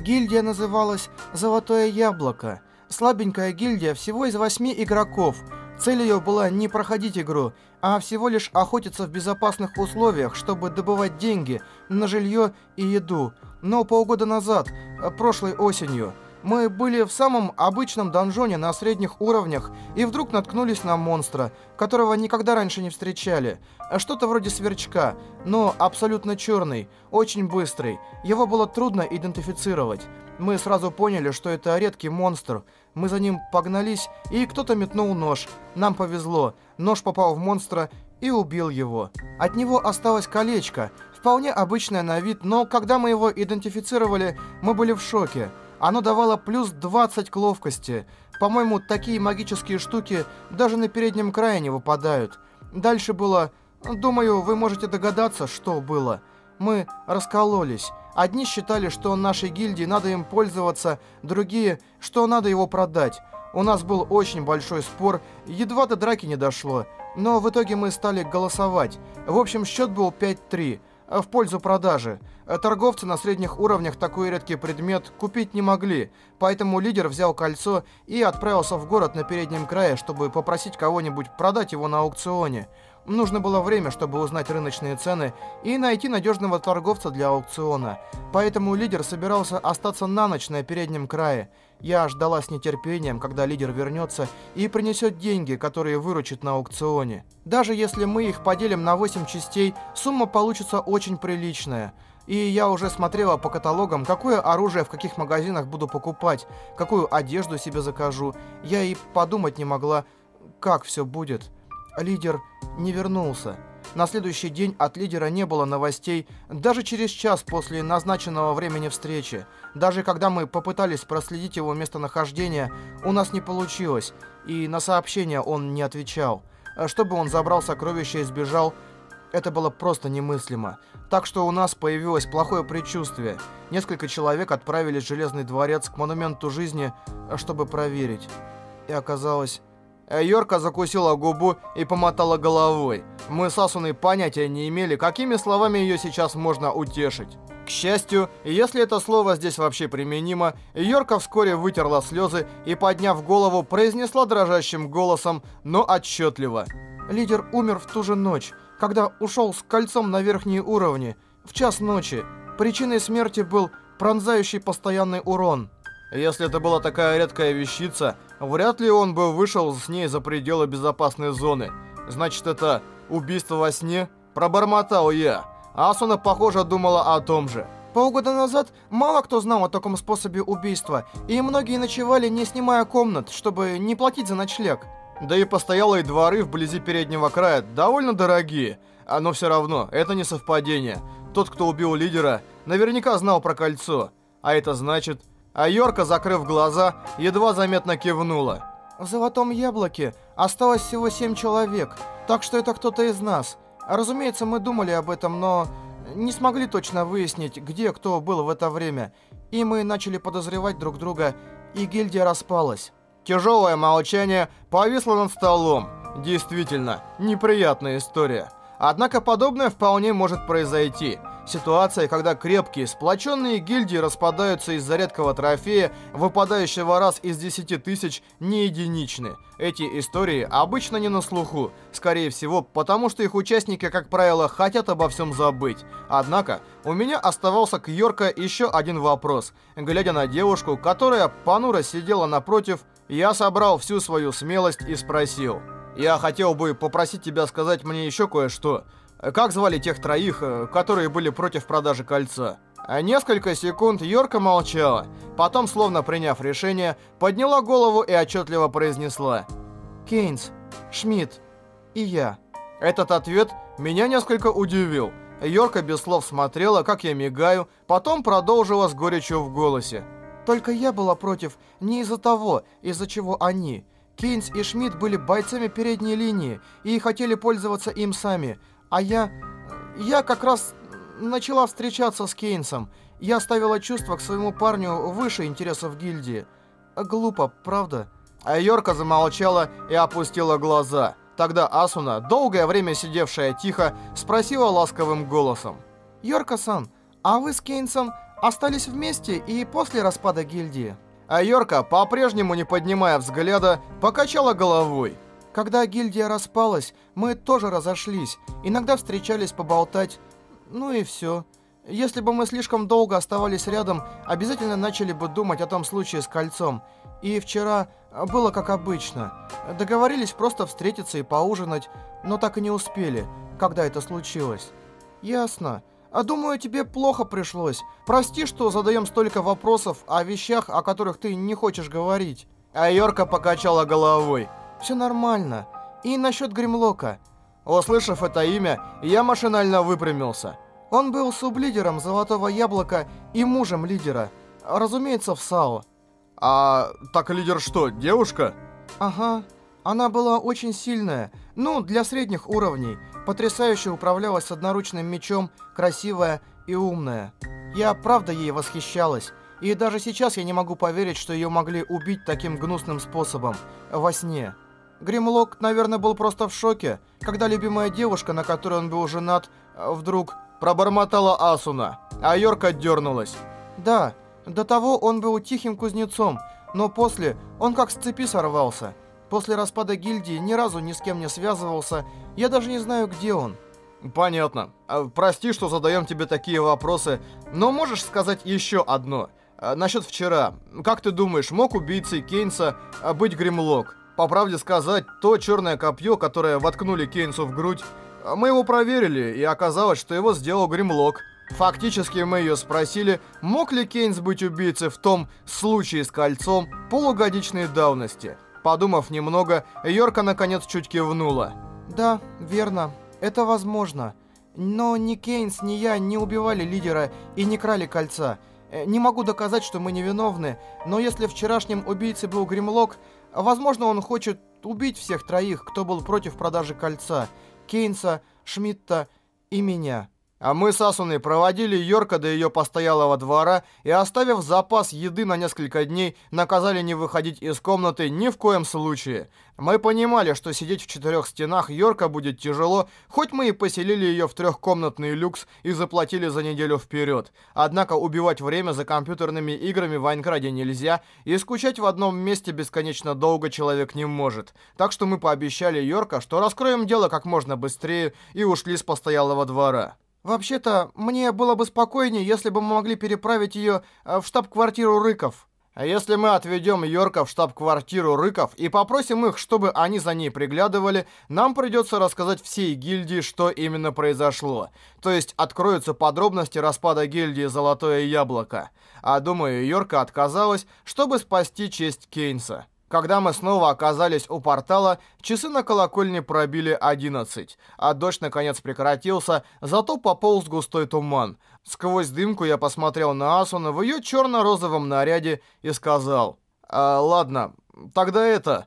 Гильдия называлась «Золотое яблоко». Слабенькая гильдия всего из восьми игроков. Цель ее была не проходить игру, а всего лишь охотиться в безопасных условиях, чтобы добывать деньги на жилье и еду. Но полгода назад, э, прошлой осенью, мы были в самом обычном донжоне на средних уровнях и вдруг наткнулись на монстра, которого никогда раньше не встречали. Что-то вроде сверчка, но абсолютно черный, очень быстрый. Его было трудно идентифицировать. Мы сразу поняли, что это редкий монстр. Мы за ним погнались, и кто-то метнул нож. Нам повезло. Нож попал в монстра и убил его. От него осталось колечко, вполне обычное на вид, но когда мы его идентифицировали, мы были в шоке. Оно давало плюс 20 к ловкости. По-моему, такие магические штуки даже на переднем крае не выпадают. Дальше было... Думаю, вы можете догадаться, что было. Мы раскололись. Одни считали, что нашей гильдии надо им пользоваться, другие, что надо его продать. У нас был очень большой спор, едва до драки не дошло. Но в итоге мы стали голосовать. В общем, счет был 5-3 в пользу продажи. Торговцы на средних уровнях такой редкий предмет купить не могли, поэтому лидер взял кольцо и отправился в город на переднем крае, чтобы попросить кого-нибудь продать его на аукционе. Нужно было время, чтобы узнать рыночные цены и найти надежного торговца для аукциона. Поэтому лидер собирался остаться на ночь на переднем крае. Я ждала с нетерпением, когда лидер вернется и принесет деньги, которые выручит на аукционе. Даже если мы их поделим на 8 частей, сумма получится очень приличная. И я уже смотрела по каталогам, какое оружие в каких магазинах буду покупать, какую одежду себе закажу. Я и подумать не могла, как все будет. Лидер не вернулся. На следующий день от лидера не было новостей, даже через час после назначенного времени встречи. Даже когда мы попытались проследить его местонахождение, у нас не получилось, и на сообщения он не отвечал. Чтобы он забрал сокровища и сбежал, это было просто немыслимо. Так что у нас появилось плохое предчувствие. Несколько человек отправились в Железный дворец к Монументу жизни, чтобы проверить. И оказалось... Йорка закусила губу и помотала головой. Мы с Асуной понятия не имели, какими словами ее сейчас можно утешить. К счастью, если это слово здесь вообще применимо, Йорка вскоре вытерла слезы и, подняв голову, произнесла дрожащим голосом, но отчетливо. Лидер умер в ту же ночь, когда ушел с кольцом на верхние уровни, в час ночи. Причиной смерти был пронзающий постоянный урон. Если это была такая редкая вещица, вряд ли он бы вышел с ней за пределы безопасной зоны. Значит, это убийство во сне? Пробормотал я. Асуна, похоже, думала о том же. Полгода назад мало кто знал о таком способе убийства, и многие ночевали, не снимая комнат, чтобы не платить за ночлег. Да и постоялые дворы вблизи переднего края довольно дорогие. А Но все равно, это не совпадение. Тот, кто убил лидера, наверняка знал про кольцо. А это значит, а Йорка, закрыв глаза, едва заметно кивнула. В Золотом Яблоке осталось всего семь человек, так что это кто-то из нас. Разумеется, мы думали об этом, но не смогли точно выяснить, где кто был в это время. И мы начали подозревать друг друга, и гильдия распалась. Тяжелое молчание повисло над столом. Действительно, неприятная история. Однако подобное вполне может произойти. Ситуация, когда крепкие, сплоченные гильдии распадаются из-за редкого трофея, выпадающего раз из 10 тысяч, не единичны. Эти истории обычно не на слуху, скорее всего, потому что их участники, как правило, хотят обо всем забыть. Однако, у меня оставался к Йорка еще один вопрос. Глядя на девушку, которая понуро сидела напротив, я собрал всю свою смелость и спросил. «Я хотел бы попросить тебя сказать мне еще кое-что». Как звали тех троих, э, которые были против продажи кольца? А несколько секунд Йорка молчала. Потом, словно приняв решение, подняла голову и отчетливо произнесла. Кейнс, Шмидт и я. Этот ответ меня несколько удивил. Йорка без слов смотрела, как я мигаю, потом продолжила с горечью в голосе. Только я была против не из-за того, из-за чего они. Кейнс и Шмидт были бойцами передней линии и хотели пользоваться им сами. А я... Я как раз начала встречаться с Кейнсом. Я ставила чувства к своему парню выше интересов гильдии. Глупо, правда? А Йорка замолчала и опустила глаза. Тогда Асуна, долгое время сидевшая тихо, спросила ласковым голосом. «Йорка-сан, а вы с Кейнсом остались вместе и после распада гильдии. А Йорка, по-прежнему не поднимая взгляда, покачала головой. Когда гильдия распалась, мы тоже разошлись. Иногда встречались поболтать. Ну и все. Если бы мы слишком долго оставались рядом, обязательно начали бы думать о том случае с кольцом. И вчера было как обычно. Договорились просто встретиться и поужинать, но так и не успели, когда это случилось. Ясно. А думаю, тебе плохо пришлось. Прости, что задаем столько вопросов о вещах, о которых ты не хочешь говорить. А Йорка покачала головой. Все нормально. И насчет Гримлока. Услышав это имя, я машинально выпрямился. Он был сублидером Золотого Яблока и мужем лидера. Разумеется, в САО. А так лидер что, девушка? Ага. Она была очень сильная. Ну, для средних уровней. Потрясающе управлялась с одноручным мечом, красивая и умная. Я правда ей восхищалась. И даже сейчас я не могу поверить, что ее могли убить таким гнусным способом. Во сне. Гримлок, наверное, был просто в шоке, когда любимая девушка, на которой он был женат, вдруг Пробормотала Асуна, а Йорка дернулась. Да, до того он был тихим кузнецом, но после он как с цепи сорвался. После распада гильдии ни разу ни с кем не связывался, я даже не знаю, где он. Понятно. А, прости, что задаем тебе такие вопросы, но можешь сказать еще одно. А, насчет вчера. Как ты думаешь, мог убийцей Кейнса а, быть Гримлок? По правде сказать, то черное копье, которое воткнули Кейнсу в грудь, мы его проверили, и оказалось, что его сделал Гримлок. Фактически мы ее спросили, мог ли Кейнс быть убийцей в том случае с кольцом полугодичной давности. Подумав немного, Йорка наконец чуть кивнула. Да, верно. Это возможно. Но ни Кейнс, ни я не убивали лидера и не крали кольца. Э, не могу доказать, что мы невиновны, но если вчерашним убийцей был Гримлок, возможно, он хочет убить всех троих, кто был против продажи кольца. Кейнса, Шмидта и меня. А мы с Асуной проводили Йорка до ее постоялого двора и, оставив запас еды на несколько дней, наказали не выходить из комнаты ни в коем случае. Мы понимали, что сидеть в четырех стенах Йорка будет тяжело, хоть мы и поселили ее в трехкомнатный люкс и заплатили за неделю вперед. Однако убивать время за компьютерными играми в Айнкраде нельзя, и скучать в одном месте бесконечно долго человек не может. Так что мы пообещали Йорка, что раскроем дело как можно быстрее и ушли с постоялого двора. Вообще-то, мне было бы спокойнее, если бы мы могли переправить ее э, в штаб-квартиру Рыков. А если мы отведем Йорка в штаб-квартиру Рыков и попросим их, чтобы они за ней приглядывали, нам придется рассказать всей гильдии, что именно произошло. То есть откроются подробности распада гильдии «Золотое яблоко». А думаю, Йорка отказалась, чтобы спасти честь Кейнса. Когда мы снова оказались у портала, часы на колокольне пробили 11, а дождь наконец прекратился, зато пополз густой туман. Сквозь дымку я посмотрел на Асуну в ее черно-розовом наряде и сказал, а, «Ладно, тогда это...»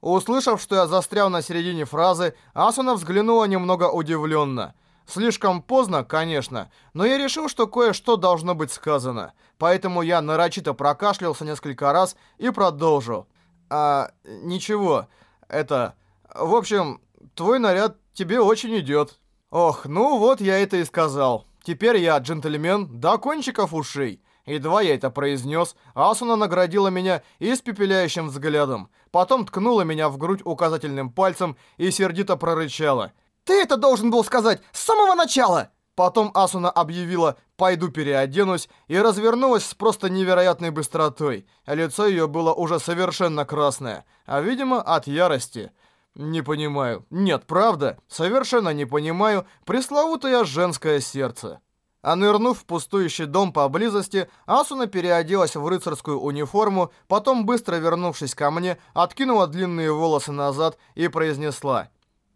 Услышав, что я застрял на середине фразы, Асуна взглянула немного удивленно. Слишком поздно, конечно, но я решил, что кое-что должно быть сказано. Поэтому я нарочито прокашлялся несколько раз и продолжил. А, ничего. Это... В общем, твой наряд тебе очень идет. Ох, ну вот я это и сказал. Теперь я джентльмен до кончиков ушей. Едва я это произнес, Асуна наградила меня испепеляющим взглядом. Потом ткнула меня в грудь указательным пальцем и сердито прорычала. «Ты это должен был сказать с самого начала!» Потом Асуна объявила «пойду переоденусь» и развернулась с просто невероятной быстротой. Лицо ее было уже совершенно красное, а, видимо, от ярости. Не понимаю. Нет, правда, совершенно не понимаю пресловутое женское сердце. А нырнув в пустующий дом поблизости, Асуна переоделась в рыцарскую униформу, потом, быстро вернувшись ко мне, откинула длинные волосы назад и произнесла.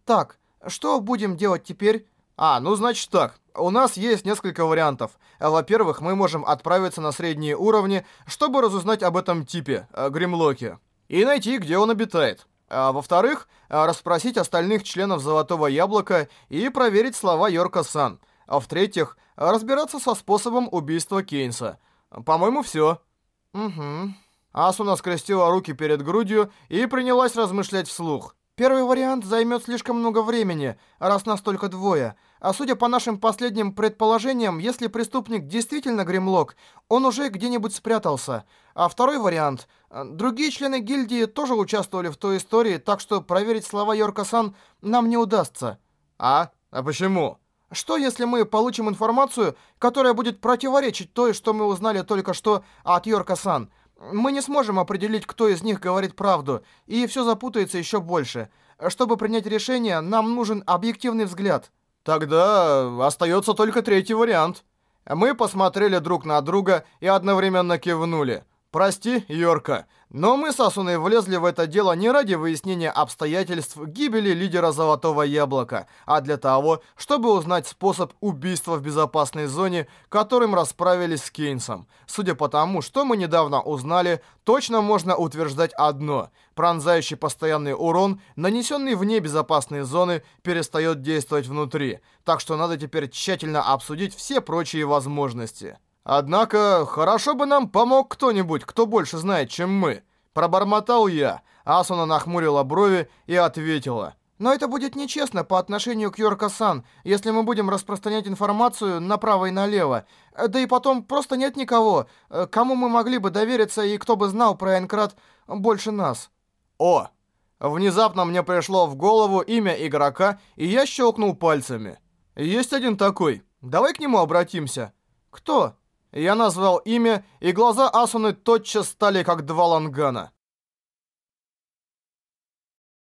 «Так, что будем делать теперь?» А, ну значит так. У нас есть несколько вариантов. Во-первых, мы можем отправиться на средние уровни, чтобы разузнать об этом типе, э, Гримлоке. И найти, где он обитает. А во-вторых, э, расспросить остальных членов Золотого Яблока и проверить слова Йорка-сан. А в-третьих, разбираться со способом убийства Кейнса. По-моему, все. Угу. Асуна скрестила руки перед грудью и принялась размышлять вслух. Первый вариант займет слишком много времени, раз нас только двое. А судя по нашим последним предположениям, если преступник действительно Гримлок, он уже где-нибудь спрятался. А второй вариант... Другие члены гильдии тоже участвовали в той истории, так что проверить слова Йорка-сан нам не удастся. А? А почему? Что, если мы получим информацию, которая будет противоречить той, что мы узнали только что от Йорка-сан? Мы не сможем определить, кто из них говорит правду, и все запутается еще больше. Чтобы принять решение, нам нужен объективный взгляд. Тогда остается только третий вариант. Мы посмотрели друг на друга и одновременно кивнули. «Прости, Йорка, но мы с Асуной влезли в это дело не ради выяснения обстоятельств гибели лидера Золотого Яблока, а для того, чтобы узнать способ убийства в безопасной зоне, которым расправились с Кейнсом. Судя по тому, что мы недавно узнали, точно можно утверждать одно. Пронзающий постоянный урон, нанесенный вне безопасной зоны, перестает действовать внутри. Так что надо теперь тщательно обсудить все прочие возможности. Однако, хорошо бы нам помог кто-нибудь, кто больше знает, чем мы. Пробормотал я. Асуна нахмурила брови и ответила. Но это будет нечестно по отношению к Йорка-сан, если мы будем распространять информацию направо и налево. Да и потом просто нет никого, кому мы могли бы довериться и кто бы знал про Энкрат больше нас. О! Внезапно мне пришло в голову имя игрока, и я щелкнул пальцами. Есть один такой. Давай к нему обратимся. Кто? Я назвал имя, и глаза Асуны тотчас стали как два лангана.